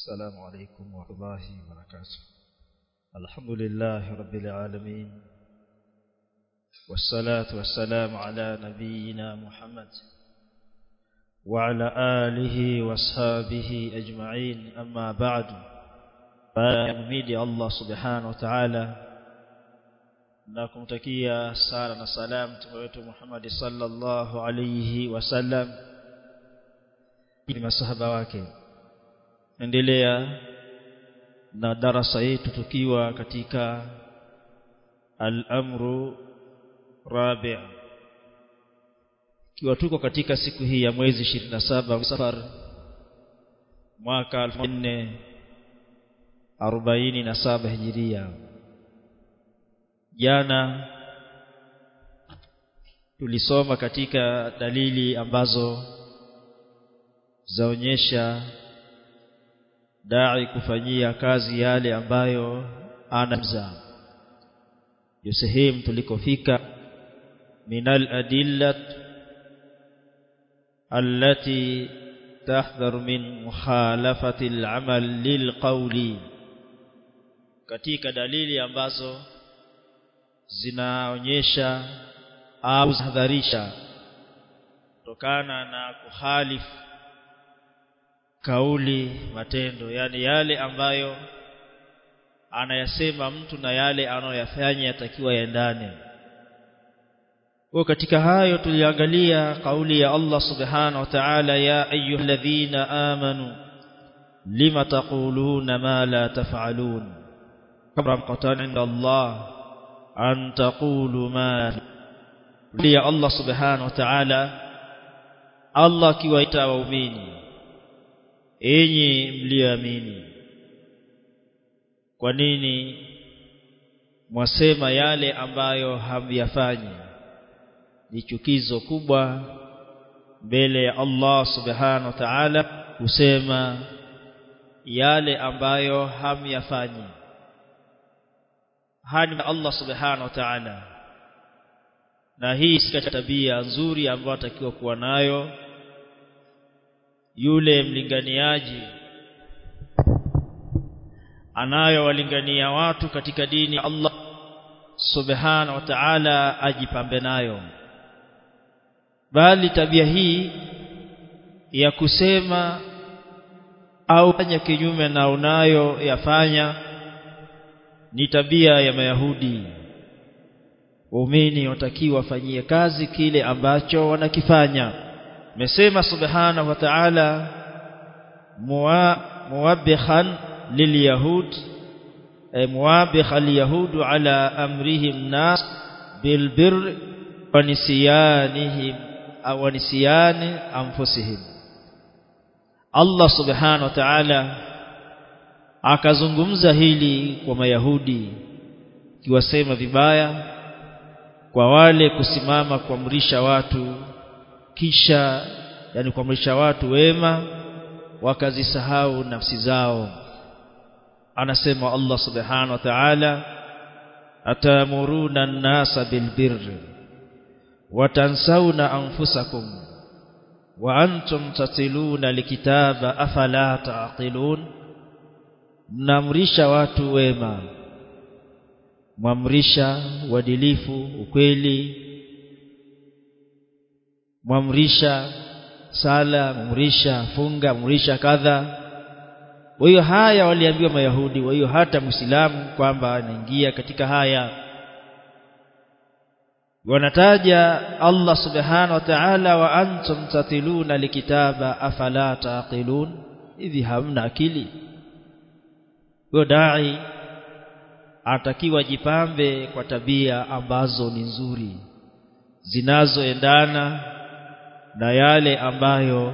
السلام عليكم ورحمة الله وبركاته. الحمد لله رب العالمين. والصلاة والسلام على نبينا محمد وعلى آله وأصحابه أجمعين. أما بعد فأميد الله سبحانه وتعالى na kumtakia sala na salam mtume wetu Muhammad sallallahu alayhi wasallam ni masahaba endelea na darasa yetu tukiwa katika al-amru rabi' kiwa tuko katika siku hii ya mwezi 27 safar mwaka 1447 hijiria. Jana tulisoma katika dalili ambazo zaonyesha dai kufanyia kazi yale ambayo anamza ndio sehemu tulikofika. Minal adillat allati tahdhar min mukhalafati al-amal lilqawli katika dalili ambazo zinaonyesha au zahadharisha kutokana na kuhalifu kauli matendo yani yale ambayo anayasema mtu na yale anayoyafanya yatakiwa yaendane kwa katika hayo tuliangalia kauli ya Allah subhanahu wa ta'ala ya ayyuhalladhina amanu lima taquluna ma la taf'alun kabra mqatan inda Allah an taqulu ma ya Allah subhanahu wa ta'ala Allah kiwaita waumini enyi mlioamini kwa nini mwasema yale ambayo hamyafanyi? Ni chukizo kubwa mbele ya Allah subhanahu wa ta'ala kusema yale ambayo hamyafanyi. Hani Allah subhanahu wa ta'ala. Na hii si tabia nzuri ambayo atakiwa kuwa nayo yule mlinganiaji. Anayowalingania watu katika dini ya Allah subhanahu wa ta'ala ajipambe nayo. Bali tabia hii ya kusema au fanya kinyume na unayo yafanya ni tabia ya mayahudi. Waumini watakiwa wafanyie kazi kile ambacho wanakifanya mesema subhanahu wa ta'ala muwabbihan lilyahud ay muwabbih alyahud ala amrihim nas bilbir wa nisyanihim aw anfusihim. Allah subhanahu wa ta'ala akazungumza hili kwa mayahudi kiwasema vibaya kwa wale kusimama kuamrisha watu kisha yani kuamrisha watu wema wakazisahau nafsi zao. Anasema Allah subhanahu wa ta'ala atamuruna an-nasa bilbirri watansawna anfusakum wa antum tatiluna likitaba afala taqilun. Mnaamrisha watu wema mwamrisha uadilifu ukweli mwamrisha sala mwamrisha funga mwamrisha kadha. Kwa hiyo haya waliambiwa mayahudi kwa hiyo hata muislamu kwamba anaingia katika haya. Wanataja Allah subhanahu wa ta'ala wa antum tatiluna likitaba afala taqilun hivi hamna akili? Huyo dai atakiwa jipambe kwa tabia ambazo ni nzuri zinazoendana na yale ambayo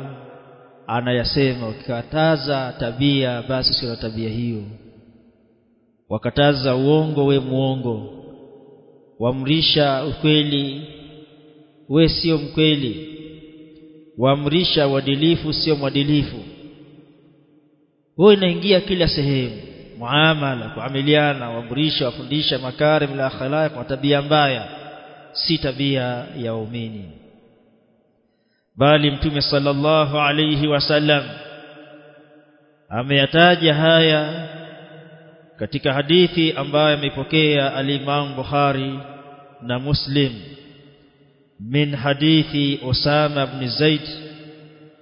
anayasema. Ukikataza tabia basi sio tabia hiyo. Wakataza uongo we muongo wamrisha ukweli we sio mkweli. Wamrisha uadilifu sio mwadilifu. Wewe inaingia kila sehemu. Muamala kuamiliana wamrisha wafundisha makarim la akhlaq kwa tabia mbaya. Si tabia ya waumini bali mtume sallallahu alayhi wasallam ameyataja haya katika hadithi ambayo ameipokea al-Imam Bukhari na Muslim min hadithi Usama ibn Zaid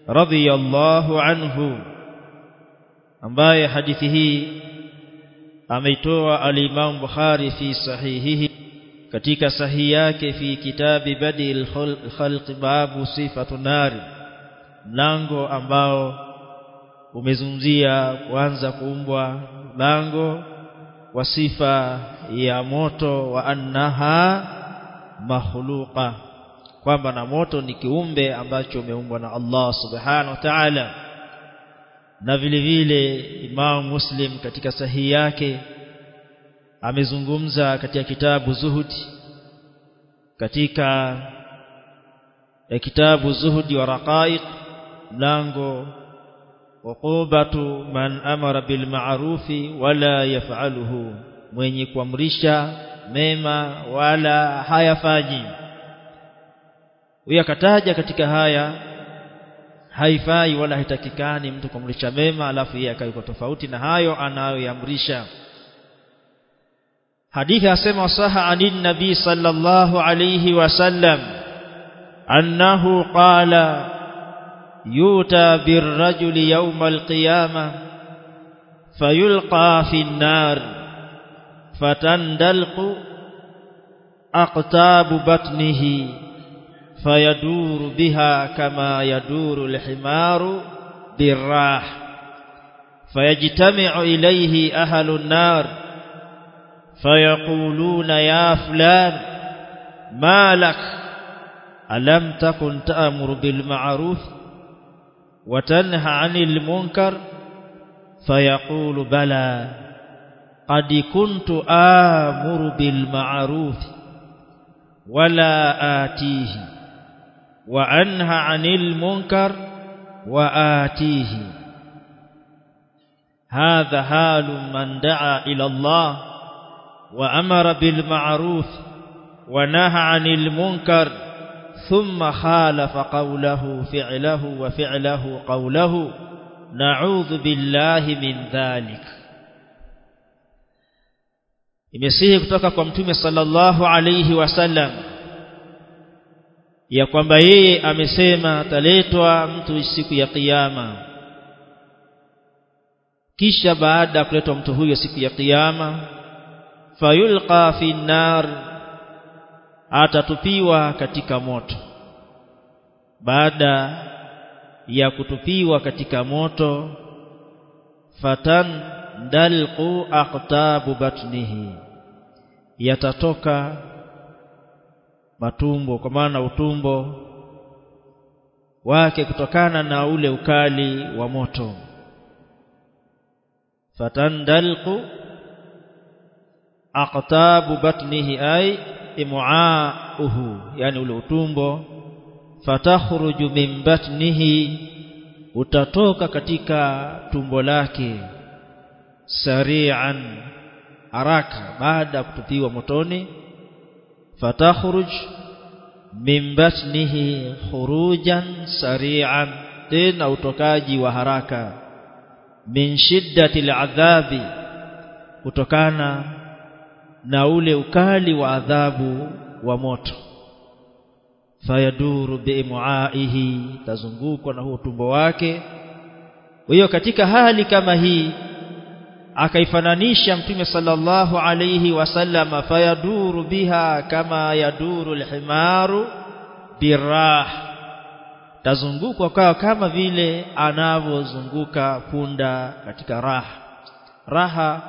radhiyallahu anhu ambaye hadithi hii ameitoa al-Imam Bukhari fi sahihihi katika sahihi yake fi kitabi badil khalq babu sifatu nari mlango ambao umezungumzia kuanza kuumbwa mlango wa sifa ya moto wa annaha makhluqa kwamba na moto ni kiumbe ambacho umeumbwa na Allah subhanahu wa ta'ala. Na vile vile Imam Muslim katika sahihi yake amezungumza katika kitabu Zuhudi katika ya kitabu Zuhudi wa Raqaiq mlango uqubatu man amara bil ma'rufi wala yaf'aluhu mwenye kuamrisha mema wala hayafanyi. Huyo akataja katika haya haifai wala haitakikani mtu kuamrisha mema alafu yeye akaiko tofauti na hayo anayoamrisha hadithi asema saha anin nabi sallallahu alayhi wasallam annahu qala yuta birrajuli yawm alqiyama fayulqa fi an-nar fatandalqu aqtabu batnihi فيدور بها كما يدور الحمار بالراح فيجتمع إليه أهل النار فيقولون يا فلان ما لك؟ ألم تكن تأمر بالمعروف وتنهى عن المنكر؟ فيقول بلى قد كنت آمر بالمعروف ولا آتيه وأنهى عن المنكر وآتيه. هذا حال من دعا إلى الله وأمر بالمعروف ونهى عن المنكر ثم خالف قوله فعله وفعله قوله نعوذ بالله من ذلك imesihi kutoka kwa mtume sallallahu alayhi wasallam ya kwamba yeye amesema ataletwa mtu siku ya kiyama kisha baada ya kuletwa mtu huyo siku ya kiyama fayulqa fi nar atatupiwa katika moto. Baada ya kutupiwa katika moto fatan dalqu aqtabu batnihi yatatoka matumbo kwa maana utumbo wake kutokana na ule ukali wa moto. Fatandalqu aqtabu batnihi ay imuauhu yani ule utumbo. Fatakhruju min batnihi utatoka katika tumbo lake sari'an haraka baada ya kutupiwa motoni. Fatakhruj min batnihi khurujan sari'an tena utokaji wa haraka. Min shiddati al'adhabi kutokana na ule ukali wa adhabu wa moto. Fayaduru bimuaihi tazungukwa na huo tumbo wake. Hiyo katika hali kama hii akaifananisha mtume sallallahu alayhi wasallam fayaduru biha kama yaduru alhimaru birah tazungukwa kwa kama vile anavozunguka punda katika raha. Raha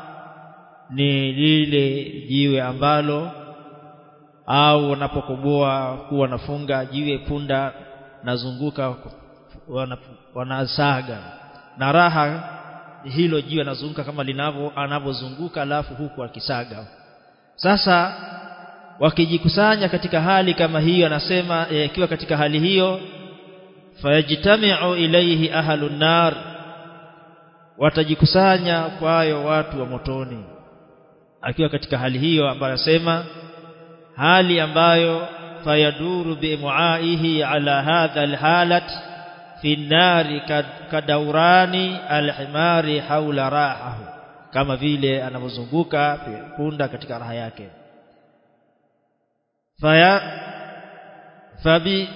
ni lile jiwe ambalo au wanapokoboa kuwa nafunga jiwe punda nazunguka wanasaga. Na raha hilo jiwe anazunguka kama linavyo anavozunguka alafu huku akisaga. Sasa wakijikusanya katika hali kama hiyo anasema ikiwa e, katika hali hiyo fayajtami'u ilayhi ahlun nar watajikusanya kwayo watu wa motoni akiwa katika hali hiyo ambayo anasema hali ambayo fayaduru bimuaihi ala hadha alhalat fi nari kadaurani alhimari haula rahahu kama vile anavyozunguka punda katika raha yake. Faya fabi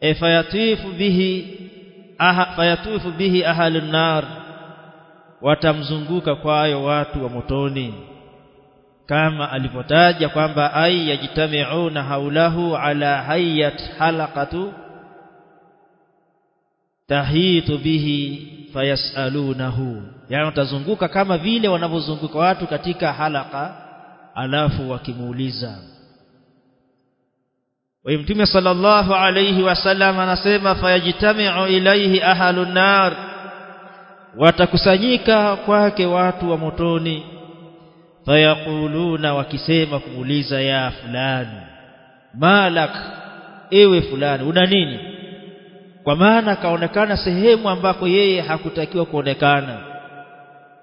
e fayatifu bihi aha fayatifu bihi ahlun nar watamzunguka kwayo watu wa motoni. Kama alipotaja kwamba ay yajtami'una haulahu ala hayyat halaqatu tahitu bihi fayasalunahu. Yani watazunguka kama vile wanavyozunguka watu katika halaka alafu wakimuuliza. Wa mtume sallallahu alayhi wasallam anasema fayajtami'u ilayhi ahlun nar watakusanyika kwake watu wa motoni fayaquluna wakisema kumuuliza ya fulani malak ewe fulani una nini? Kwa maana kaonekana sehemu ambako yeye hakutakiwa kuonekana.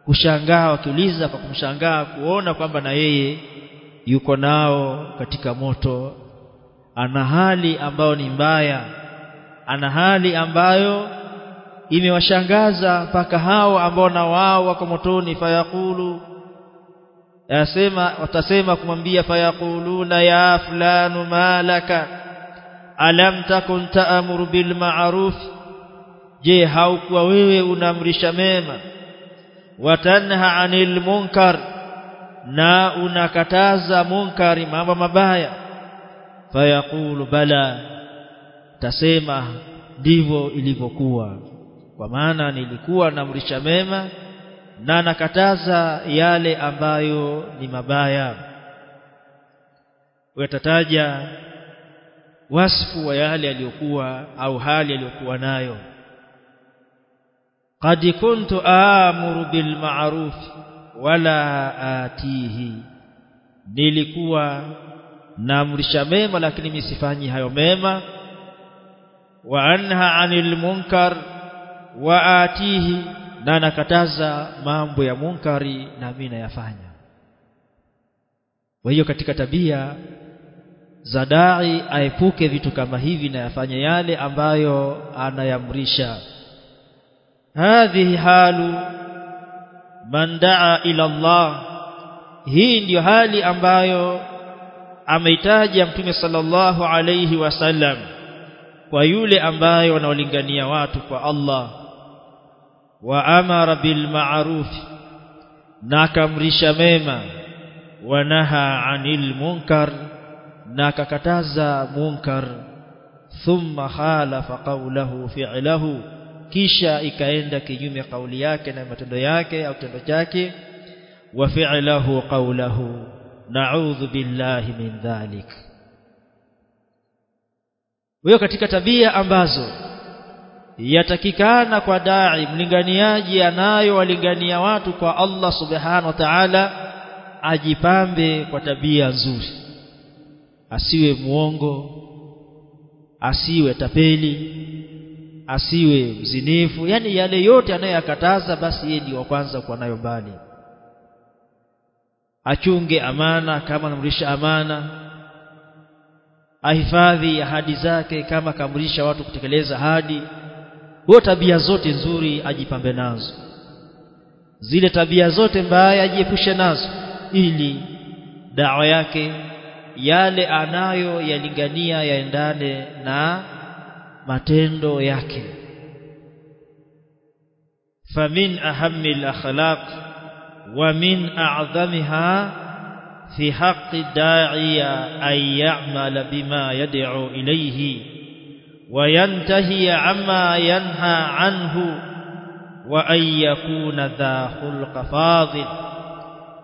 Kushangaa wakiuliza kwa kumshangaa kuona kwamba na yeye yuko nao katika moto ana hali ambayo ni mbaya ana hali ambayo imewashangaza mpaka hao ambao na wao wako motoni fayaqulu. Yasema watasema kumwambia fayaquluna ya fulanu malaka alam takun ta'muru bil ma'ruf? Je haukuwa wewe unaamrisha mema? Watanha anil munkar na unakataza munkari mambo mabaya? Fayaqulu bala tasema ndivyo ilivyokuwa kwa maana nilikuwa naamrisha mema na nakataza yale ambayo ni mabaya. Wetataja wasfu wa yale aliyokuwa au hali aliyokuwa nayo. Qad kuntu amuru bil ma'ruf wala atihi. Nilikuwa naamrisha mema lakini misifanyi hayo mema. Wa anha anil munkar wa atihi na nakataza mambo ya munkari na mimi nayafanya. Kwa hiyo katika tabia za dai aepuke vitu kama hivi na yafanye yale ambayo anayamrisha. Hadhihi halu man daa ila Allah. Hii ndiyo hali ambayo ameitaja mtume sallallahu alayhi wasallam kwa yule ambaye wanaolingania watu kwa Allah wa amara bil ma'ruf na akamrisha mema wa naha anil munkar na akakataza munkar. Thumma khalafa qawlahu fi'lahu kisha ikaenda kinyume kauli yake na matendo yake au kitendo chake. Wa fi'lahu qawlahu na'udhu billahi min dhalik. Hiyo katika tabia ambazo yatakikana kwa dai mlinganiaji anayo walingania watu kwa Allah subhanahu wa ta'ala ajipambe kwa tabia nzuri. Asiwe muongo asiwe tapeli asiwe mzinifu. Yani yale yote anayoyakataza basi yeye ndio wa kwanza kuwa nayo mbali. Achunge amana kama anamrisha amana. Ahifadhi ahadi zake kama kamrisha watu kutekeleza ahadi huo tabia zote nzuri ajipambe nazo. Zile tabia zote mbaya ajiepushe nazo ili dawa yake yale anayo yalingania yaendane na matendo yake. Famin ahammi al-akhlaq wa min a'zamiha fi haqqi da'iya ay ya'mala bima yad'u ilayhi wa عما ينهى عنه anhu يكون ذا خلق fadil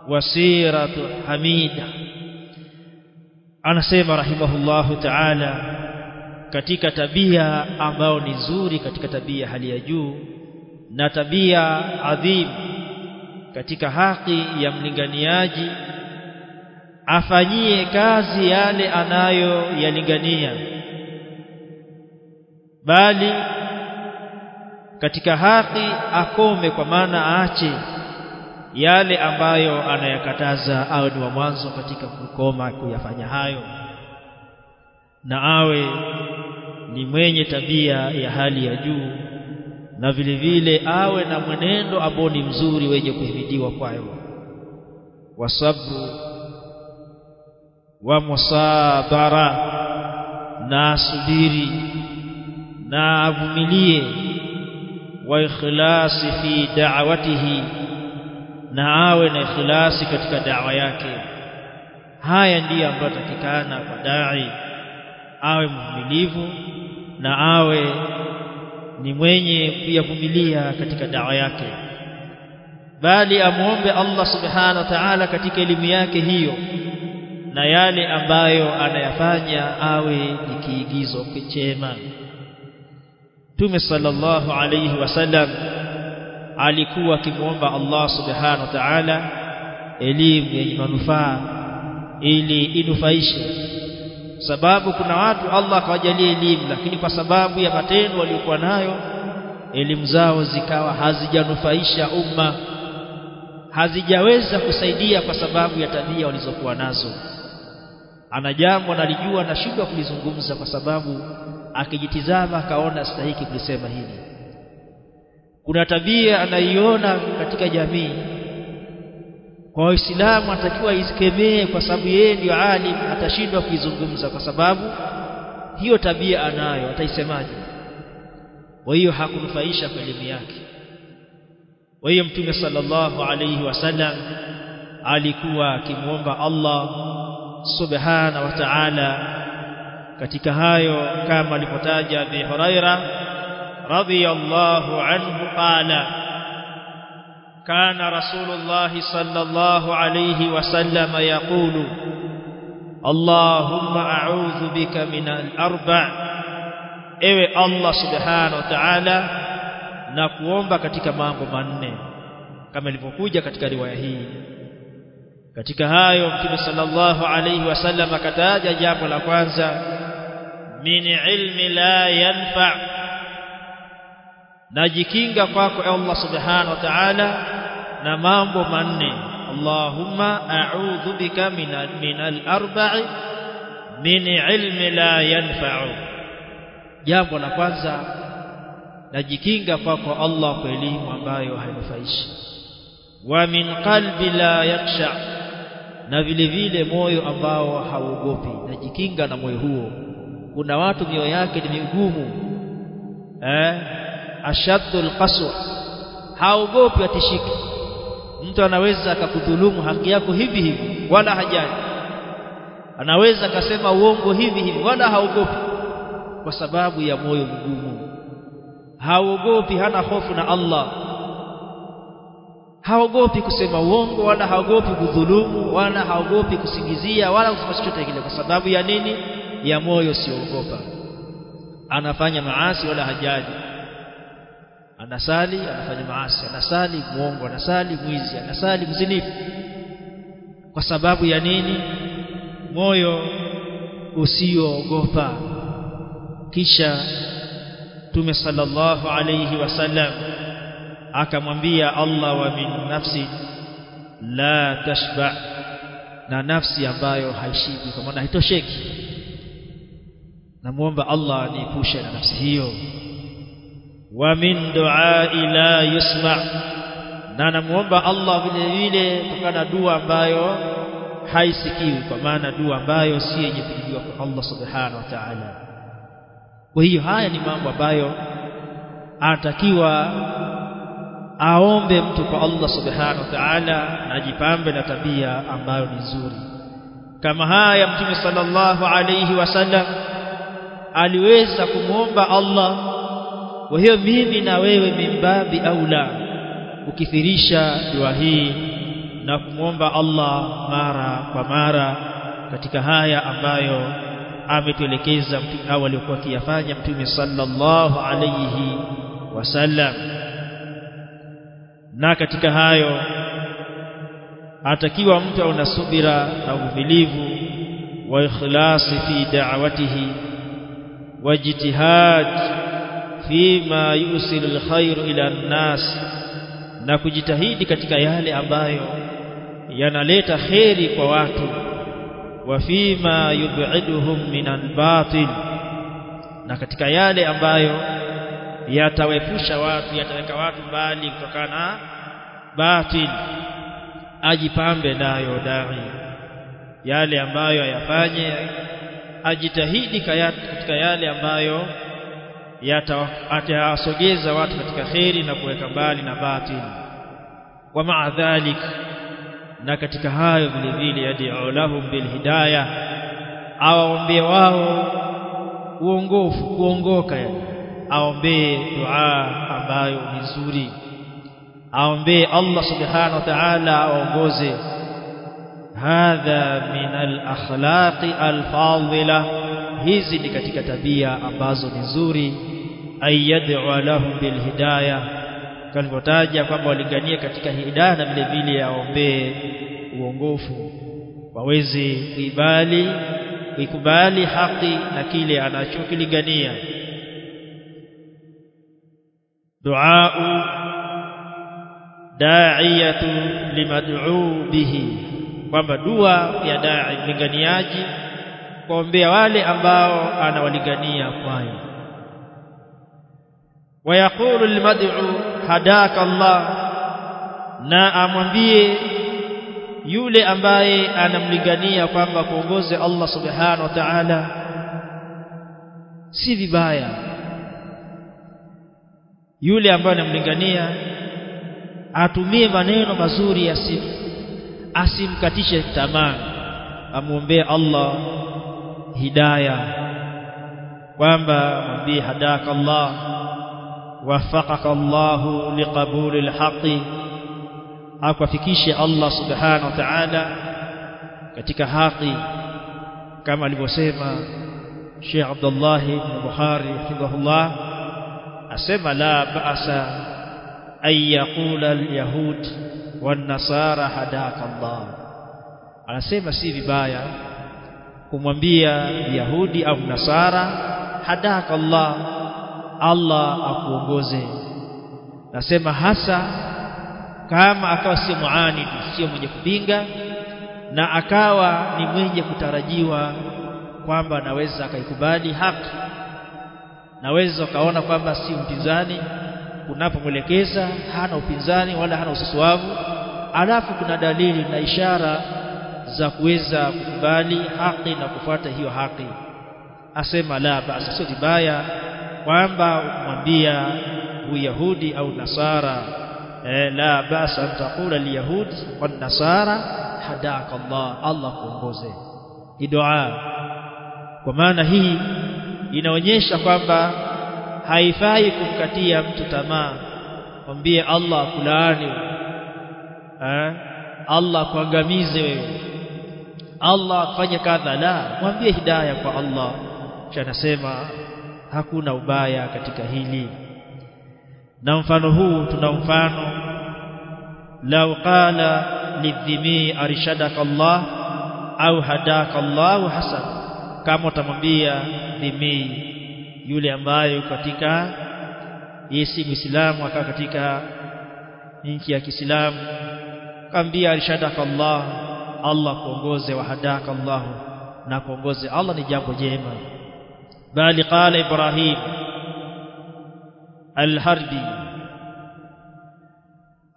wa hamida. Anasema rahimahullahu ta'ala katika tabia ambayo ni nzuri katika tabia hali ya juu na tabia adhimu katika haki ya mlinganiaji afanyie kazi yale anayo yalingania bali katika haki akome kwa maana aache yale ambayo anayakataza awe ni wa mwanzo katika kukoma kuyafanya hayo. Na awe ni mwenye tabia ya hali ya juu na vile vile awe na mwenendo ambao ni mzuri wenye kuhimidiwa kwayo. Wasabu wa musabara na subiri na avumilie. Wa ikhlasi fi da'watihi na awe na ikhlasi katika da'wa yake. Haya ndiyo ambayo takikana kwa dai. Awe mvumilivu na awe ni mwenye kuyavumilia katika dawa yake. Bali amuombe Allah subhanahu wa ta'ala katika elimu yake hiyo na yale ambayo anayafanya awe ni kiigizo kichema Mtume sallallahu alayhi wasallam alikuwa akimwomba Allah subhanahu wa ta'ala elimu yenye manufaa ili inufaishe. Sababu kuna watu Allah akawajalia elimu lakini kwa sababu ya matendo waliokuwa nayo elimu zao zikawa hazijanufaisha umma hazijaweza kusaidia kwa sababu ya tabia walizokuwa nazo. Ana jambo analijua na shida kulizungumza kwa sababu akijitizama akaona stahiki kulisema hili. Kuna tabia anaiona katika jamii. Kwa waislamu atakiwa isikemee kwa sababu yeye ndio alim atashindwa kuizungumza kwa sababu hiyo tabia anayo ataisemaje? Kwa hiyo hakunufaisha kwa elimu yake. Kwa hiyo mtume sallallahu alayhi wasallam alikuwa akimwomba Allah subhana wa ta'ala katika hayo kama alipotaja Abi Huraira radhiyallahu anhu qala kana rasulullah sallallahu alayhi wasallam yaqulu Allahumma a'udhu bika min al-arba' ewe Allah subhanahu wa ta'ala na kuomba katika mambo manne kama ilivyokuja katika riwaya hii. Katika hayo mtume sallallahu alayhi wasallam akataja jambo la kwanza min ilmi la yanfa. Najikinga kwako Allah subhanahu wa ta'ala na mambo manne. Allahumma a'udhu bika min al-arba'i min ilmi la yanfa'u. Jambo la kwanza najikinga kwako Allah kwa elimu ambayo hainufaishi. Wa min qalbi la yakhsha na vile vile moyo ambao hauogopi. Najikinga na moyo huo kuna watu mioyo yake ni migumu. Eh? Ashaddul qaswa haogopi atishiki mtu anaweza akakudhulumu haki yako hivi hivi wala hajani anaweza akasema uongo hivi hivi wala haogopi kwa sababu ya moyo mgumu. Haogopi hana hofu na Allah. Haogopi kusema uongo wala haogopi kudhulumu wala haogopi kusingizia wala kusema chochote kile kwa sababu ya nini ya moyo siogopa. Anafanya maasi wala hajali anasali anafanya maasi. Anasali muongo anasali mwizi anasali mzinifu. Kwa sababu ya nini? Moyo usioogopa. Kisha Mtume sallallahu alayhi wasallam akamwambia Allah wa min nafsi la tashba na nafsi ambayo haishibi. Kwa maana haitosheki namuomba Allah aniepushe na nafsi hiyo. Wa min du'ai la yusma. Na namuomba Allah vile vile kutokana dua ambayo haisikiwi kwa maana dua ambayo si yenye kujibiwa kwa Allah subhanahu wa ta'ala. Kwa hiyo haya ni mambo ambayo anatakiwa aombe mtu kwa Allah subhanahu wa ta'ala na ajipambe na tabia ambayo ni nzuri. Kama haya mtume sallallahu alayhi wasallam aliweza kumwomba Allah kwa hiyo mimi na wewe mimbabi au la ukithirisha dua hii na kumwomba Allah mara kwa mara katika haya ambayo ametuelekeza au aliyokuwa akiyafanya mtume sallallahu alayhi wasallam. Na katika hayo atakiwa mtu awe na subira na uvumilivu wa ikhlasi fi da'watihi wa jitihad fima yusilu alkhair ila an-nas na kujitahidi katika yale ambayo yanaleta kheri kwa watu. Wa fima yub'iduhum min batil na katika yale ambayo yatawepusha watu yataweka watu mbali kutokana na batil. Ajipambe nayo dai yale ambayo ayafanye ajitahidi katika yale ambayo yatawasogeza watu katika kheri na kuweka mbali na batil. Wa maa dhalik na katika hayo vile vile yad'u lahum bil hidayah awaombee wao uongofu kuongoka aombee dua ambayo ni nzuri. Aombee Allah subhanahu wa ta'ala aongoze hadha min al-akhlaqi al-fadila hizi ni katika tabia ambazo ni nzuri. Ayyad'u lahum bil hidayah kalivyotaja kwamba walinganie katika hidayah na vile vile aombee uongofu. Waweze kuibali kuikubali haki na kile anachokilingania. Duaa da'iyatu limad'u bihi kwamba dua ya dai mlinganiaji kuombea wale ambao anawalingania kwayo. Wayaqulu almad'u hadaka Allah na amwambie yule ambaye anamlingania kwamba kuongoze Allah subhanahu wa ta'ala si vibaya. Yule ambaye anamlingania atumie maneno mazuri ya sifa asimkatishe tamaa amuombee Allah hidayah kwamba mwambie hadaka Allah wafaqaka Allah liqabuli alhaqi akwafikishe Allah subhanahu wa ta'ala katika haki kama alivyosema Sheikh Abdullah ibn Bukhari hafidhahullah asema la ba'sa ay yaqula al-yahud wan-nasara hadaka Allah anasema si vibaya kumwambia Yahudi au Nasara hadaka Allah Allah akuongoze. Nasema hasa kama akawa sio muanid sio mwenye kupinga na akawa ni mwenye kutarajiwa kwamba anaweza akaikubali haki. Naweza ukaona kwamba si mpinzani unapomwelekeza hana upinzani wala hana ususuavu alafu kuna dalili na ishara za kuweza kukubali haki na kufuata hiyo haki. Asema la basi sio vibaya kwamba umwambia uyahudi au nasara e, la basa taqula liyahudi wan nasara hadaka Allah Allah kuongoze ni dua. Kwa maana hii inaonyesha kwamba haifai kumkatia mtu tamaa mwambie Allah kulaani eh? Allah kuangamize wewe. Allah afanye kadha la mwambie hidayah kwa Allah. Kisha anasema hakuna ubaya katika hili. Na mfano huu tuna mfano lau qala lidhimi arshadaka Allah au hadaka Allah hasan. Kama utamwambia dhimi yule ambaye katika yesi muislamu akawa katika nchi ya Kiislamu kaambia arshadaka Allah Allah kuongoze wahadaka Allah na kuongoze Allah ni jambo jema. Bali qala Ibrahim al-Harbi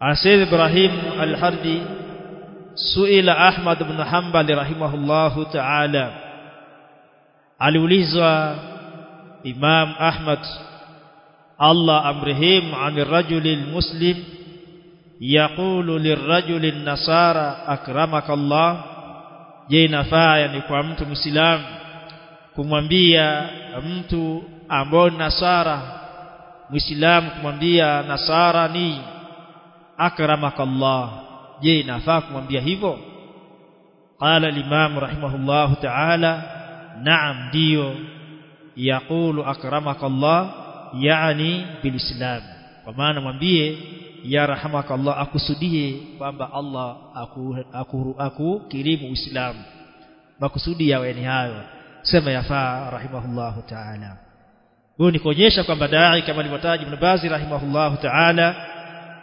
asir Ibrahim al-Harbi suila Ahmad ibn Hanbal rahimahullahu ta'ala aliulizwa Imam Ahmad Allah amrihim an ar-rajul al-muslim yaqulu lir-rajul an-nasara akramaka Allah je inafaa yani kwa mtu muislamu kumwambia mtu ambao nasara muislamu kumwambia nasara ni akramaka Allah je inafaa kumwambia hivyo? Qala al-imam rahimahullah ta'ala na'am ndio yaqulu akramaka Allah yani bilislam. Kwa maana mwambie ya rahamakallah akusudie kwamba Allah akukirimu aku, aku, Uislamu makusudi yawe ni hayo. Sema yafaa rahimahullahu ta'ala. Huyo ni kuonyesha kwamba dai kama alivyotaja Ibn Bazi rahimahullahu ta'ala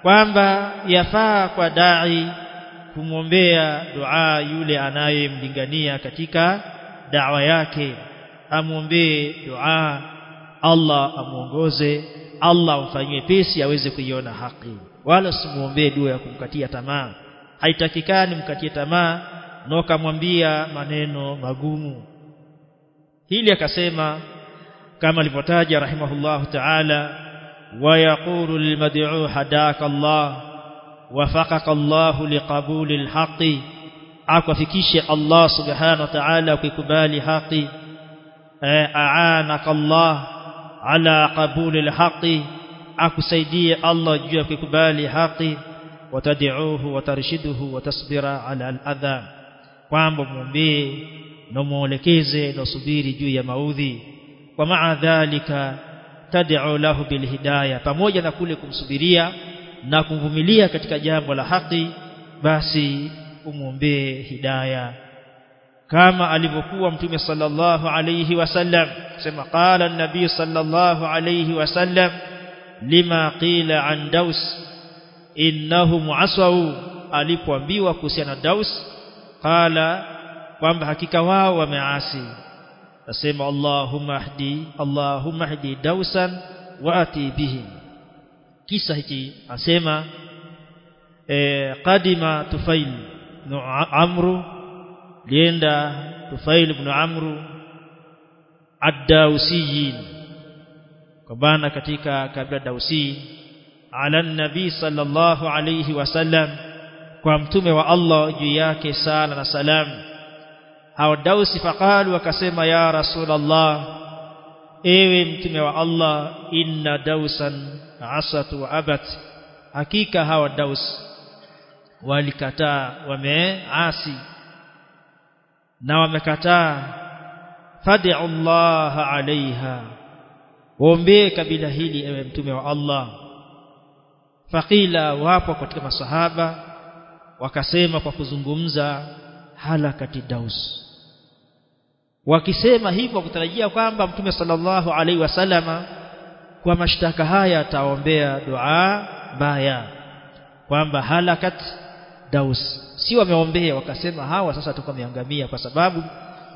kwamba yafaa kwa dai kumwombea dua yule anayemlingania katika da'wa yake amwombee dua Allah amuongoze Allah amfanyie pesi aweze kuiona haki wala simuombee dua ya kumkatia tamaa haitakikani mkatie tamaa na ukamwambia maneno magumu hili akasema kama alivyotaja rahimahullahu ta'ala wa yaqulu lilmad'u hadaka Allah wafaqaka Allah liqabuli alhaqi akwafikishe Allah subhanahu wa ta'ala kuikubali haki a'anaka Allah ala qabuli alhaqi akusaidie Allah juu ya kukubali haki watad'uhu watarshiduhu watasbira ala aladha kwamba muombee na muelekeze na subiri juu ya maudhi. Wa maa dhalika tad'u lahu bilhidayah pamoja na kule kumsubiria na kumvumilia katika jambo la haki basi umwombee hidayah kama alivyokuwa mtume sallallahu alayhi wasallam. Sema qala an-nabii sallallahu alayhi wasallam lima qila an daus? Innahum asau alipoambiwa kuhusiana na daus qala kwamba hakika wao wameasi. Nasema allahumma hdi allahumma hdi dausan wa ati bihim. Kisa hiki asema eh qadima tufail amru lienda tufail ibn amru ad-dausiyin kwa bana katika kabila dausi ala nabii sallallahu alayhi wasallam kwa mtume wa Allah juu yake sala na salam. Hao dausi faqalu wakasema ya rasulullah ewe mtume wa Allah inna dausan asatu wa abat. Hakika hawa daus walikataa wameasi na wamekataa. Fad'u Allah alaiha. Waombee kabila hili ewe mtume wa Allah. Faqila wapo katika masahaba wakasema kwa kuzungumza halakati daus. Wakisema hivyo kutarajia kwamba mtume sallallahu alaihi wasallama kwa mashtaka haya ataombea dua mbaya kwamba halakat daus si wameombea wakasema hawa sasa tukameangamia kwa sababu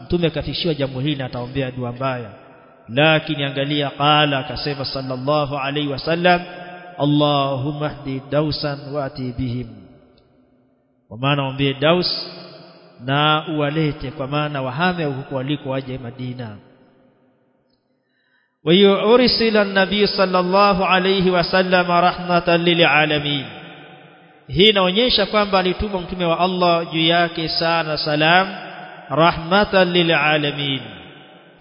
mtume kafishiwa jambo hili na ataombea dua mbaya lakini angalia qala akasema sallallahu alaihi wasallam Allahumma hdi dausan wati bihim kwa maana ombee daus na uwalete kwa maana wahame huko waliko waje Madina ويرسل النبي صلى الله عليه وسلم رحمة للعالمين hii inaonyesha kwamba alitumwa mtume wa Allah juu yake sana salam rahmatan lilalamin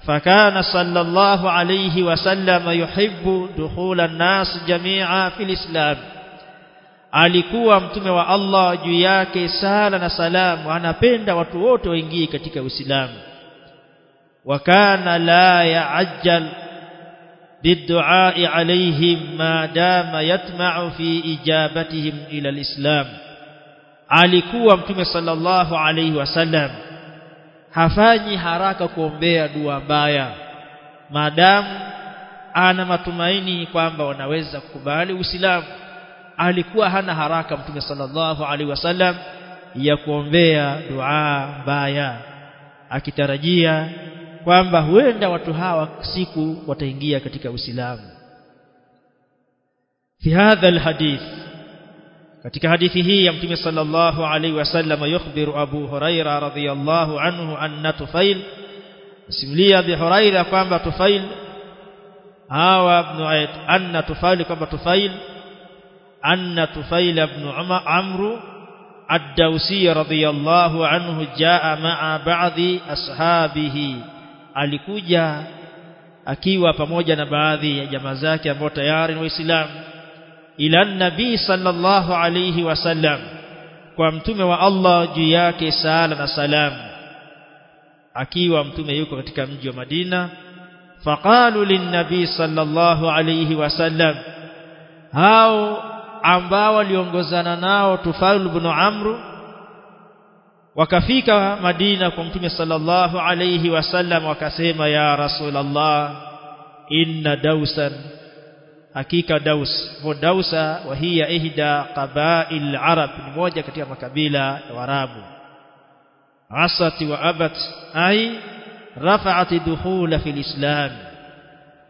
fakana sallallahu alayhi wasallam yuhibbu dukhula an-nas jami'a fil islam. Alikuwa mtume wa Allah juu yake sala na salamu anapenda watu wote waingie katika uislamu. Wakana la ya'ajjal بالدعاء عليهم ما دام يطمع في إجابتهم إلى الإسلام alikuwa mtume sallallahu alayhi wasallam hafanyi haraka kuombea dua mbaya maadamu ana matumaini kwamba wanaweza kukubali Uislamu alikuwa hana haraka mtume sallallahu alaihi wasallam ya kuombea dua mbaya akitarajia kwamba huenda watu hawa siku wataingia katika Uislamu fi hadha alhadith katika hadithi hii ya mtume sallallahu alaihi wasallam yukhbiru Abu Huraira radhiyallahu anhu anna Tufail simulia Abu Huraira kwamba Tufail hawa ibn Ayat anna Tufail kwamba Tufail anna Tufail ibn Amr ad-Dawsi radhiyallahu anhu jaa ma'a ba'dhi ashabihi alikuja akiwa pamoja na baadhi ya jamaa zake ambao tayari ni waislamu. Ila nabii sallallahu alayhi wasallam kwa mtume wa Allah juu yake sala na salam akiwa mtume yuko katika mji wa Madina faqalu linnabi sallallahu alayhi wasallam hao ambao waliongozana nao Tufail ibn Amr wakafika Madina kwa mtume sallallahu alayhi wasallam wakasema ya rasulullah inna dausan. Hakika daus wa dausa wa hiya ihda qabail arab ni moja katika makabila ya warabu asati wa abat ai rafa'at dukhula fil islam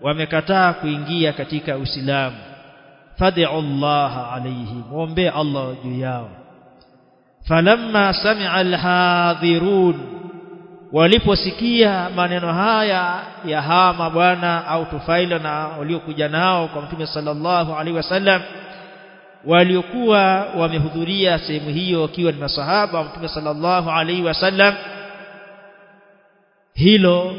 wamekataa kuingia katika Uislamu. Fad'u Allah alayhi muombe Allah juu yao falamma sami'a alhadhirun waliposikia maneno haya ya hama bwana au tufaila na waliokuja nao kwa mtume sallallahu alaihi wasallam waliokuwa wamehudhuria sehemu hiyo wakiwa ni masahaba wa mtume sallallahu alaihi wasallam hilo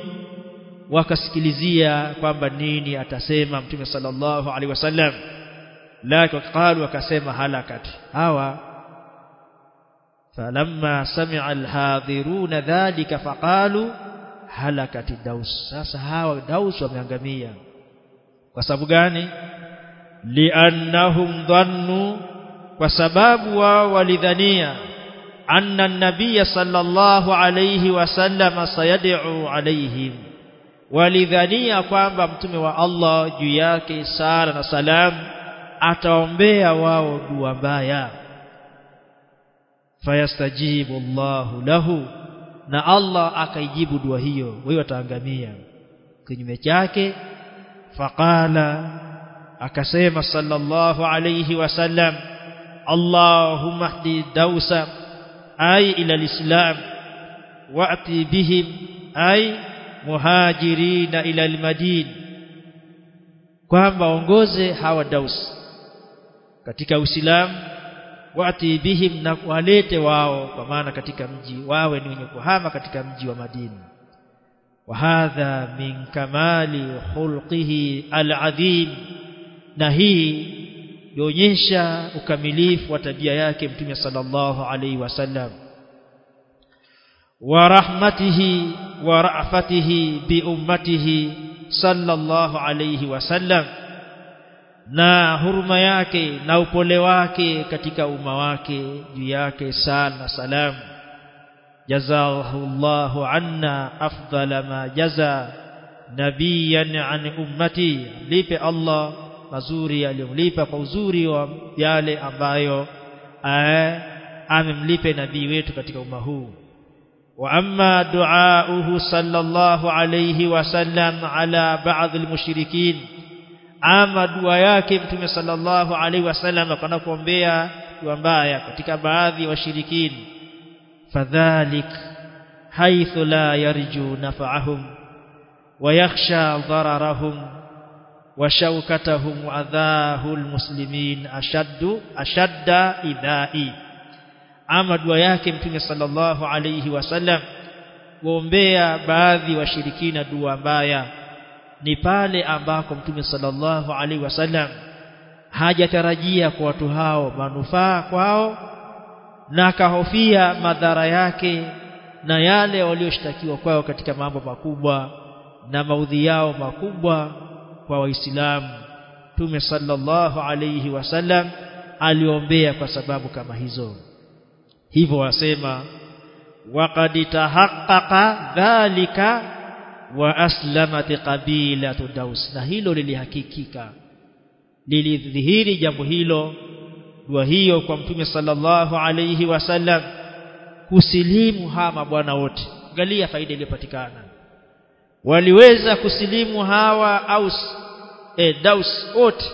wakasikilizia kwamba nini atasema mtume sallallahu alaihi wasallam. Lakini wakalu wakasema halakati. Hawa falamma sami'a alhadhiruna dhalika faqalu halakat daus sasa hawa daus wameangamia. Kwa sababu gani? Liannahum dhannu kwa sababu wao walidhania anna an-nabiy sallallahu alayhi wasallam sayad'u alayhim. Walidhania kwamba mtume wa Allah juu yake sala na salam ataombea wao dua mbaya fayastajibu Allahu lahu. Na Allah akaijibu dua hiyo. Wewe ataangamia. Kinyume chake faqala akasema sallallahu alayhi wasallam Allahumma hdi dausa ay ila alislam wa'ti bihim ay muhajirina ila almadin. Kwamba ongoze hawa daus katika uislamu wati bihim na walete wao kwa maana katika mji wawe ni wenye kuhama katika mji wa Madina. Wa hadha min kamali khulqihi alazim. Na hii yonyesha ukamilifu wa tabia yake mtume sallallahu alaihi wasallam wa rahmatihi wa ra'fatihi bi ummatihi sallallahu alaihi wasallam na huruma yake na upole wake katika umma wake juu yake sana salam jazahullahu anna afdala ma jaza nabiyan an ummati. Lipe Allah mazuri aliyomlipa kwa uzuri wa yale ambayo amemlipe nabii wetu katika umma huu. Wa amma duauhu sallallahu alayhi wasallam ala ba'd almushrikin ama dua yake mtume sallallahu alaihi wasallam akana kuombea dua mbaya katika baadhi ya washirikini fadhalik haithu la yarju nafa'ahum wa shawkatahum wa adhahul muslimin ashaddu ashadda idai ama dua yake mtume sallallahu alaihi wasallam kuombea baadhi washirikina dua mbaya ni pale ambako mtume sallallahu alaihi wasallam hajatarajia kwa watu hao manufaa kwao na akahofia madhara yake na yale walioshtakiwa kwao katika mambo makubwa na maudhi yao makubwa kwa waislamu. Mtume sallallahu alaihi wasallam aliombea kwa sababu kama hizo. Hivyo wasema waqad tahaqqaqa dhalika wa aslamat qabilatu daus. Na hilo lilihakikika. Lilidhihiri jambo hilo dua hiyo kwa mtume sallallahu alayhi wasallam kusilimu hawa mabwana wote. Angalia faida iliyopatikana. Waliweza kusilimu hawa aus e, daus wote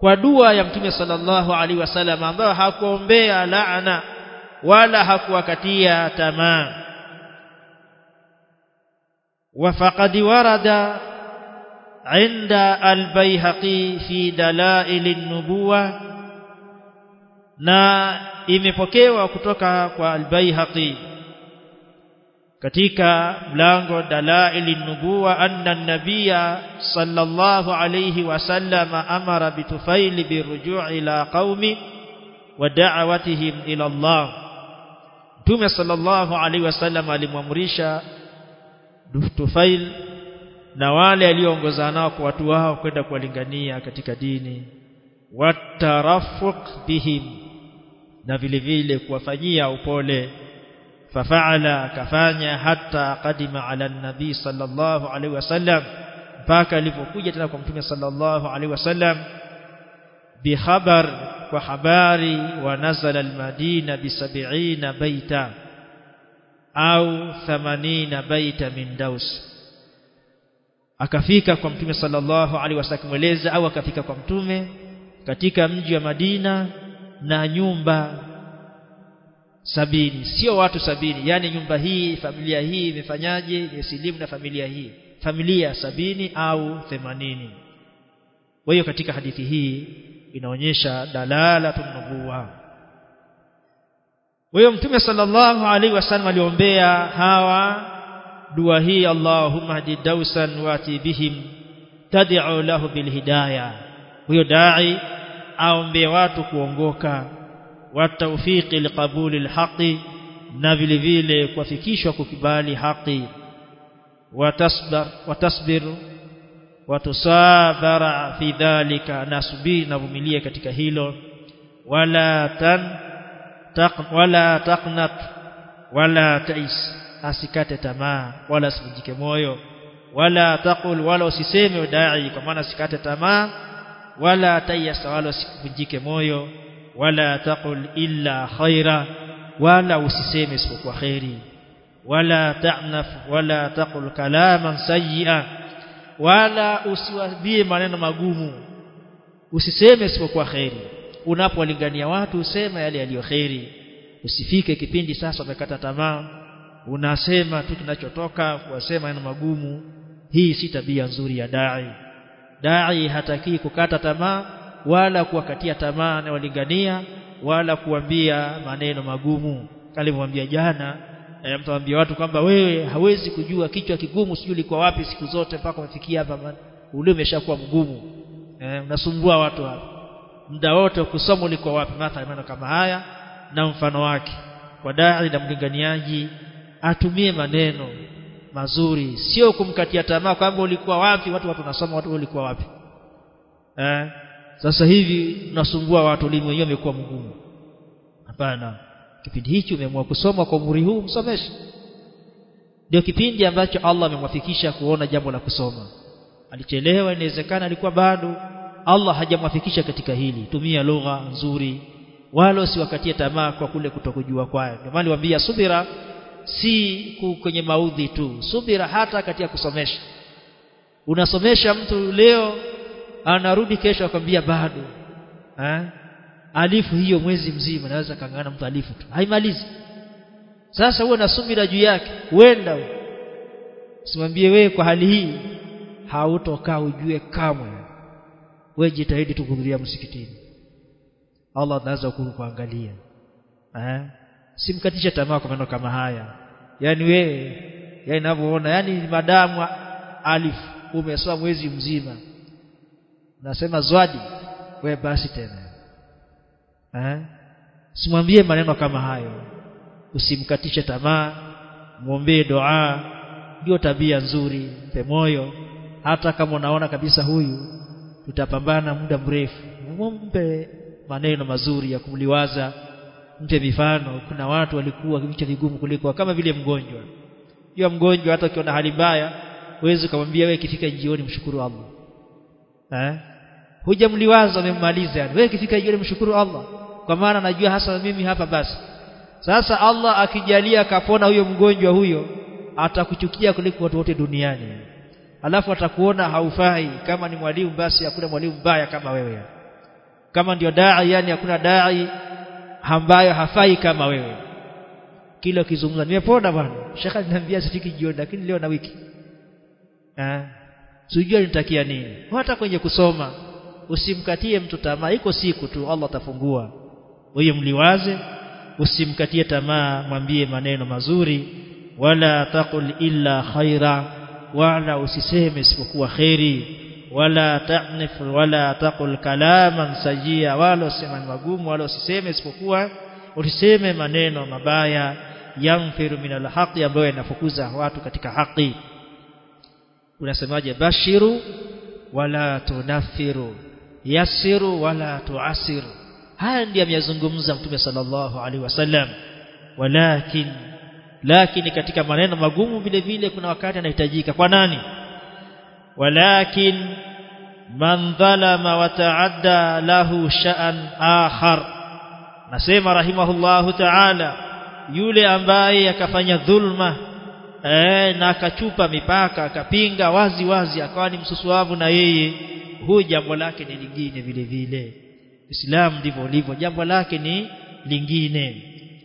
kwa dua ya mtume sallallahu alaihi wasallam ambayo hakuombea laana wala hakuwakatia tamaa وفقد ورد عند البيهقي في دلائل النبوة na imepokewa kutoka kwa al-Baihaqi katika mlango dalaili nubuwa anna an-nabiyya sallallahu alayhi wasallam amara bitufail birujui ila qaumi wa da'watihim ila Allah Mtume sallallahu alayhi wasallam alimwamrisha Tufail na wale alioongozana nao kwa watu wao kwenda kuwalingania katika dini. Watarafuq bihim na vile vile kuwafanyia upole. Fafaala akafanya hata kadima ala nabii sallallahu alaihi wasallam mpaka alipokuja tena kwa mtume sallallahu alaihi wasallam bikhabar kwa habari wa nazala almadina bi 70 baita au 80 baita min daus. Akafika kwa mtume sallallahu alaihi wasallam au akafika kwa mtume katika mji wa Madina na nyumba sabini. Sio watu sabini yani nyumba hii familia hii imefanyaje? Yesilimu na familia hii. Familia sabini au themanini. Kwa hiyo katika hadithi hii inaonyesha dalala tunubuwa kwa hiyo mtume sallallahu alaihi wasallam aliombea hawa dua hii Allahumma hadi dausan wati bihim tad'u lahu bil hidayah huyo dai aombee watu kuongoka watawfiki liqabuli alhaqi na vile vile kufikishwa kukubali haki watasbar watasbir watusabara fi dhalika nasubiri na vumilie katika hilo. Wala tan ولا تقنط ولا تئس اسكت تماما ولا سجيك مويو ولا تقل ولا سيسمي داعي كما نسكت تماما ولا تيس ولا سجيك مويو ولا تقل الا خيرا ولا سيسمي سوى خيري ولا تعنف ولا تقل كلاما سيئا ولا اسوى بي منن مغومو usiseme isipokuwa kheri. Unapowalingania watu usema yale yaliyo kheri. Usifike kipindi sasa umekata tamaa. Unasema tu kinachotoka kuwasema yana magumu. Hii si tabia nzuri ya dai. Dai hataki kukata tamaa wala kuwakatia tamaa na walingania wala kuambia maneno magumu. Alimwambia jana e, mtawaambia watu kwamba wewe hawezi kujua kichwa kigumu sijui liko wapi siku zote mpaka umefikia hapa ule umeshakuwa mgumu. E, unasumbua watu hapa muda wote kusoma uliko wapi? Mathalan maneno kama haya na mfano wake. Kwa dai na mlinganiaji atumie maneno mazuri. Sio kumkatia tamaa kwamba ulikuwa wapi watu watu nasoma watu ulikuwa wapi. Eh? Sasa hivi nasumbua watu elimu wenyewe imekuwa mgumu. Hapana. Kipindi hichi umeamua kusoma kwa umri huu msomeshe. Ndio kipindi ambacho Allah amemwafikisha kuona jambo la kusoma. Alichelewa inawezekana alikuwa bado Allah hajamwafikisha katika hili. Tumia lugha nzuri wala usiwakatie tamaa kwa kule kutokujua kwayo. Ndio maana niwaambia subira si kwenye maudhi tu. Subira hata katika kusomesha. Unasomesha mtu leo anarudi kesho akwambia bado eh? Alifu hiyo mwezi mzima naweza kangana mtu alifu tu. Haimalizi. Sasa uwe na subira juu yake. Huenda simwambie wewe kwa hali hii hautokaa ujue kamwe wewe jitahidi tukuhudhuria msikitini. Allah anaweza kukuangalia. Eh? Simkatishe tamaa kwa maneno kama haya. Yani wewe yani ninavyoona yani madamu alif umesoma mwezi mzima. Nasema zwadi we basi tena. Eh? Simwambie maneno kama hayo. Usimkatishe tamaa. Muombee dua. Ndio tabia nzuri mpe moyo. Hata kama unaona kabisa huyu tutapambana muda mrefu. Mumpe maneno mazuri ya kumliwaza. Mpe mifano kuna watu walikuwa vichwa vigumu kuliko kama vile mgonjwa. Jua mgonjwa hata ukiona hali mbaya huwezi kumwambia wewe ikifika jioni mshukuru Allah. Eh? Hujamliwaza umemmaliza yani. Wewe ikifika jioni mshukuru Allah. Kwa maana najua hasa mimi hapa basi. Sasa Allah akijalia akapona huyo mgonjwa huyo atakuchukia kuliko watu wote duniani alafu atakuona haufai. Kama ni mwalimu basi hakuna mwalimu mbaya kama wewe. Kama ndio dai yani hakuna dai ambayo hafai kama wewe. Kila ukizungumza nimepona bwana. Shekha aliniambia sifiki jioni lakini leo na wiki. Eh sijui nitakia nini. Hata kwenye kusoma usimkatie mtu tamaa. Iko siku tu Allah atafungua. Wewe mliwaze usimkatie tamaa mwambie maneno mazuri. Wala taqul illa khaira wala usiseme isipokuwa khairi wala ta'nif wala taqul kalaman sajia wala usema magumu wala usiseme isipokuwa usiseme maneno mabaya yamfiru min alhaqi ambayo yanafukuza watu katika haki unasemaje? Bashiru wala tunafiru yasiru wala tuasiru haya ndiyo ameyazungumza mtume sallallahu alaihi wasallam. Walakin lakini katika maneno magumu vile vile kuna wakati anahitajika. Kwa nani? Walakin man dhalama wa ta'adda lahu sha'an akhar. Nasema rahimahullahu ta'ala yule ambaye akafanya dhulma eh, na akachupa mipaka akapinga wazi wazi akawa ni msusuavu na yeye huyu jambo lake ni lingine vile vile. Islam ndivyo ulivyo jambo lake ni lingine.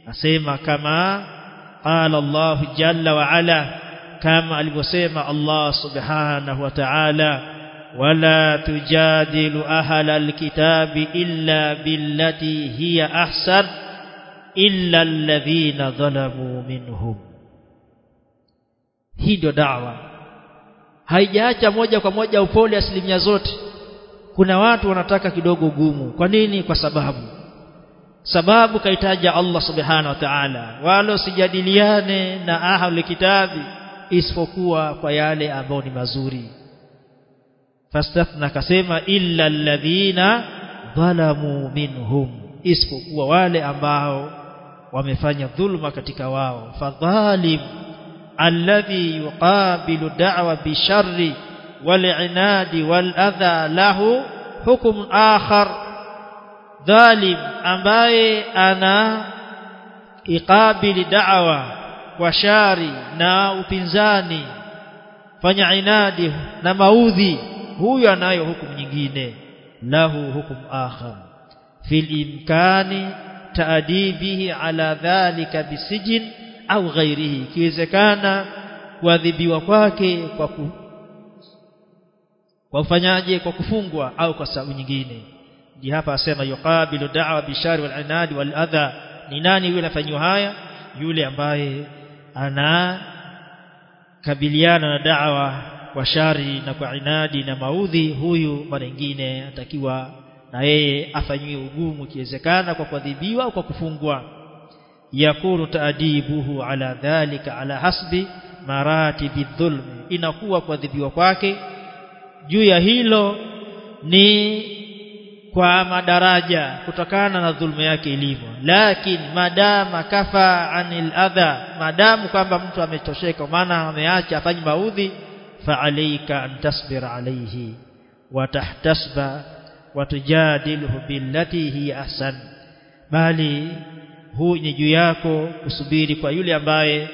Asema kama qala Allah jalla wa ala kama alivyosema Allah subhanahu wa ta'ala wala tujadilu ahla alkitabi illa billati hiya ahsan illa alladhina dhalamu minhum. Hii ndio dawa. Haijaacha moja kwa moja upole asilimia zote. Kuna watu wanataka kidogo gumu kwa nini? Kwa sababu sababu kaitaja Allah subhanahu wa ta'ala wala usijadiliane na ahli kitabi isipokuwa kwa yale ambayo ni mazuri fastathna kasema illa alladhina dhalamu minhum isipokuwa wale ambao wamefanya dhulma katika wao fadhalim alladhi yuqabilu da'wa bisharri والعناد والأذى له حكم آخر dhalim ambaye ana iqabili da'wa kwa shari na upinzani. Fanya inadi na maudhi. Huyo anayo hukumu nyingine lahu hukum akhar. Fil imkani taadibihi ala dhalika bisijin au ghairihi. Ikiwezekana kuadhibiwa kwake kwa ku kwa kufanyaje? Kwa kufungwa au kwa sababu nyingine hapa asema yuqabilu da'wa bishari wal anad wal adha. Ni nani yule anafanywa haya? Yule ambaye ana kabiliana na da'wa kwa shari na kwa inadi na maudhi huyu mara nyingine atakiwa na yeye afanywe ugumu ikiwezekana kwa kuadhibiwa au kwa kufungwa. Yakunu taadibuhu ala dhalika ala hasbi maratibi dhulmi. Inakuwa kuadhibiwa kwake. Juu ya hilo ni kwa madaraja kutokana na dhulma yake ilivyo. Lakini madama kafa anil adha madamu kwamba mtu ametosheka maana ameacha afanye maudhi fa alayka an tasbir alayhi wa tahtasba wa tujadilhu billati hi ahsan. Bali huu ni juu yako kusubiri kwa yule ambaye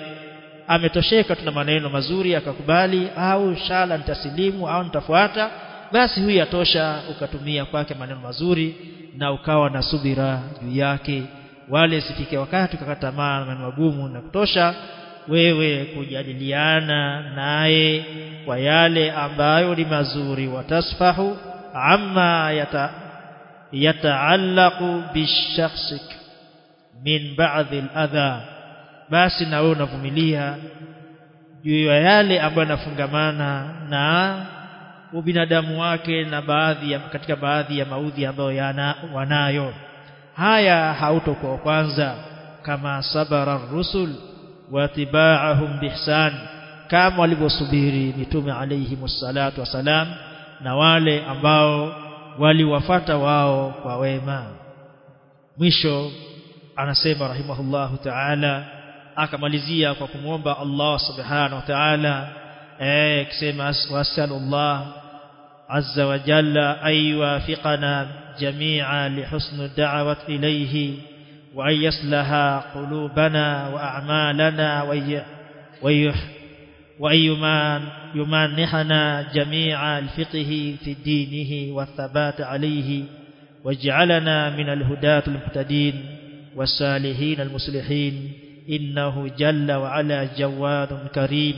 ametosheka tuna maneno mazuri akakubali au shala nitasilimu au nitafuata basi huyu yatosha ukatumia kwake maneno mazuri na ukawa na subira juu yake. Wale sifike wakati ukakata tamaa maneno magumu na kutosha wewe kujadiliana naye kwa yale ambayo ni mazuri. Watasfahu amma yata yataallaqu bishakhsik min ba'dhi al-adha. Basi na wewe unavumilia juu ya yale ambayo yanafungamana na ubinadamu wake na baadhi ya, katika baadhi ya maudhi ambayo wanayo. Haya hautokuwa kwanza kama sabara rusul wa tibaahum bihsan kama walivyosubiri mitume alayhi msalatu wasalam na wale ambao waliwafata wao kwa wema. Mwisho anasema rahimahullahu ta'ala akamalizia kwa kumwomba Allah subhanahu wa ta'ala eh kusema wasallallahu عز وجل أن يوافقنا جميعا لحسن الدعوة إليه وأن يصلح قلوبنا وأعمالنا وأن يمانحنا جميع الفقه في دينه والثبات عليه واجعلنا من الهداة المهتدين والسالحين المصلحين إنه جل وعلا جواد كريم.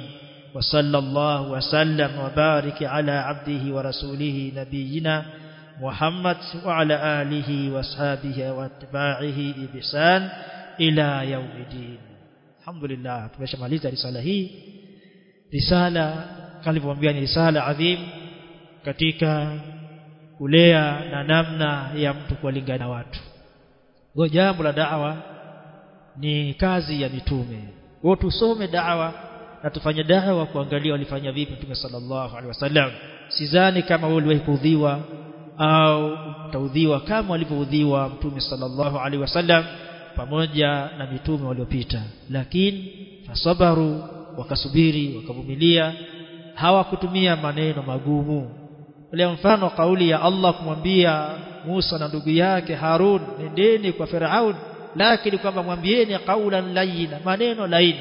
وصلى الله وسلم وبارك على عبده ورسوله نبينا محمد وعلى آله واصحابه واتباعه بإحسان إلى يوم الدين الحمد لله tumeshamaliza risala hii risala kalivyoambia ni risala adhim katika kulea na namna ya mtu kuwalingana watu kwa jambo la da'wa ni kazi ya mitume kwa tusome da'wa na tufanye da'wa kuangalia walifanya vipi mtume sallallahu alaihi wasallam. Sidhani kama wewe kuudhiwa au utaudhiwa kama walivyoudhiwa mtume sallallahu alaihi wasallam pamoja na mitume waliopita. Lakini fasabaru wakasubiri wakavumilia. Hawakutumia maneno magumu. Ile mfano kauli ya Allah kumwambia Musa na ndugu yake Harun nendeni kwa Firaun. Lakini kwamba mwambieni kaulan layina maneno laini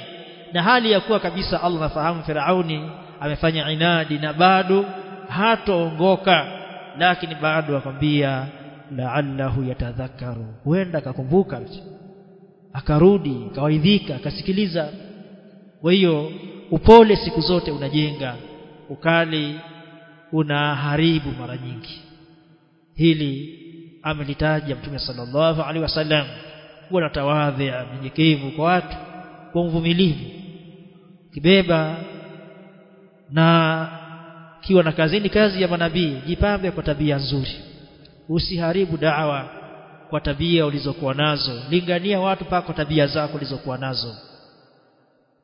na hali ya kuwa kabisa Allah nafahamu Firauni amefanya inadi na bado hataongoka. Lakini bado akwambia la'allahu yatadhakkaru. Huenda akakumbuka akarudi kawaidhika akasikiliza. Kwa hiyo upole siku zote unajenga. Ukali unaharibu mara nyingi. Hili amelitaja mtume sallallahu alaihi wasallam. Kuwa na tawadhi mnyenyekevu kwa watu kwa mvumilivu kibeba na kiwa na kazini kazi ya manabii jipambe kwa tabia nzuri. Usiharibu dawa kwa tabia ulizokuwa nazo. Lingania watu pako tabia zako ulizokuwa nazo.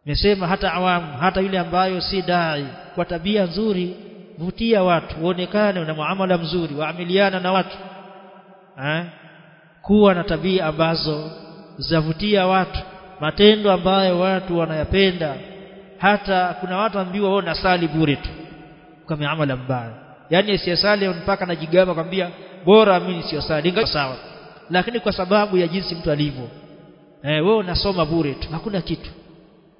Nimesema hata awamu hata yule ambayo si dai kwa tabia nzuri vutia watu uonekane na muamala mzuri waamiliana na watu eh? kuwa na tabia ambazo zavutia watu matendo ambayo watu wanayapenda hata kuna watu ambiwa wao nasali bure tu. Kwa amala mbaya. Yani asiyesali mpaka najigamba kwambia bora mimi siyosali ingawa sawa. Lakini kwa sababu ya jinsi mtu alivyo. Eh wewe unasoma bure tu. Hakuna kitu.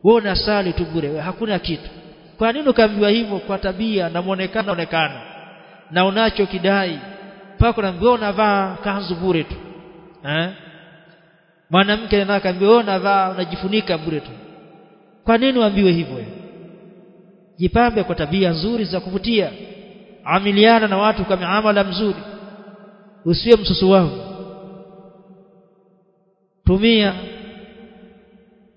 Wewe unasali tu bure. Hakuna kitu. Kwa nini ukaambiwa hivyo? Kwa tabia na muonekano onekana na unacho kidai pako naambiwa unavaa kanzu bure tu. Eh? Mwanamke naye akaambiwa unavaa unajifunika bure tu kwa nini waambiwe hivyo? Jipambe kwa tabia nzuri za kuvutia. Amiliana na watu kwa miamala mzuri. Usiwe msusu wao tumia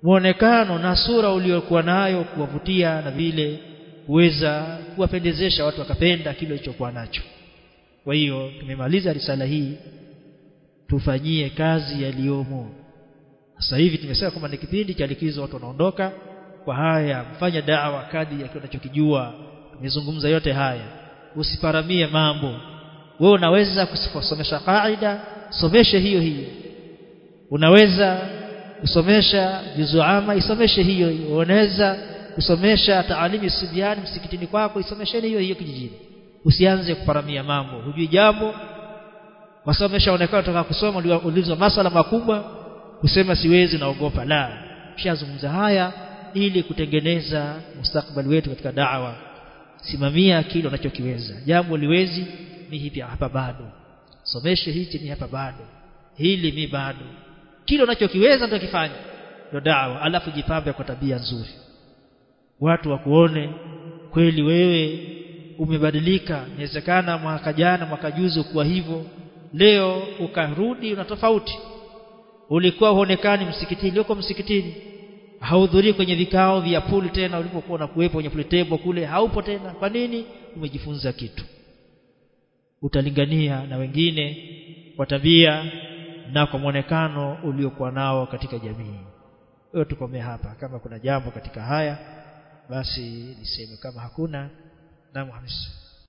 muonekano na sura uliokuwa nayo kuwavutia na vile kuweza kuwapendezesha watu wakapenda kile ulichokuwa nacho. Kwa hiyo tumemaliza risala hii tufanyie kazi yaliyomo. Sasa hivi tumesema kwamba ni kipindi cha likizo watu wanaondoka kwa haya mfanya dawa kadi ya unachokijua. Nizungumza yote haya usiparamie mambo. Wewe unaweza kusomesha kaida someshe hiyo hiyo. Unaweza kusomesha juzuama isomeshe hiyo hiyo. Unaweza kusomesha taalimi sibiani msikitini kwako isomesheni hiyo hiyo kijijini. Usianze kuparamia mambo. Hujui jambo wasomesha onekana unataka kusoma ulizwa masala makubwa kusema siwezi naogopa. La tushazungumza haya ili kutengeneza mustakbali wetu katika da'wa. Simamia kile unachokiweza. Jambo liwezi ni hivi hapa bado. Someshe hichi ni hapa bado. Hili mi bado. Kile unachokiweza ndio kifanye. Ndio da'wa. Alafu jipambe kwa tabia nzuri. Watu wakuone kweli wewe umebadilika. Inawezekana mwaka jana mwaka juzi kuwa hivyo. Leo ukarudi una tofauti. Ulikuwa huonekani msikitini uko msikitini haudhurii kwenye vikao vya pool tena ulipokuwa na kuwepo kwenye pool table kule haupo tena. Kwa nini? Umejifunza kitu. Utalingania na wengine kwa tabia na kwa mwonekano uliokuwa nao katika jamii. Wewe tukomee hapa. Kama kuna jambo katika haya basi niseme kama hakuna. Na Muhammad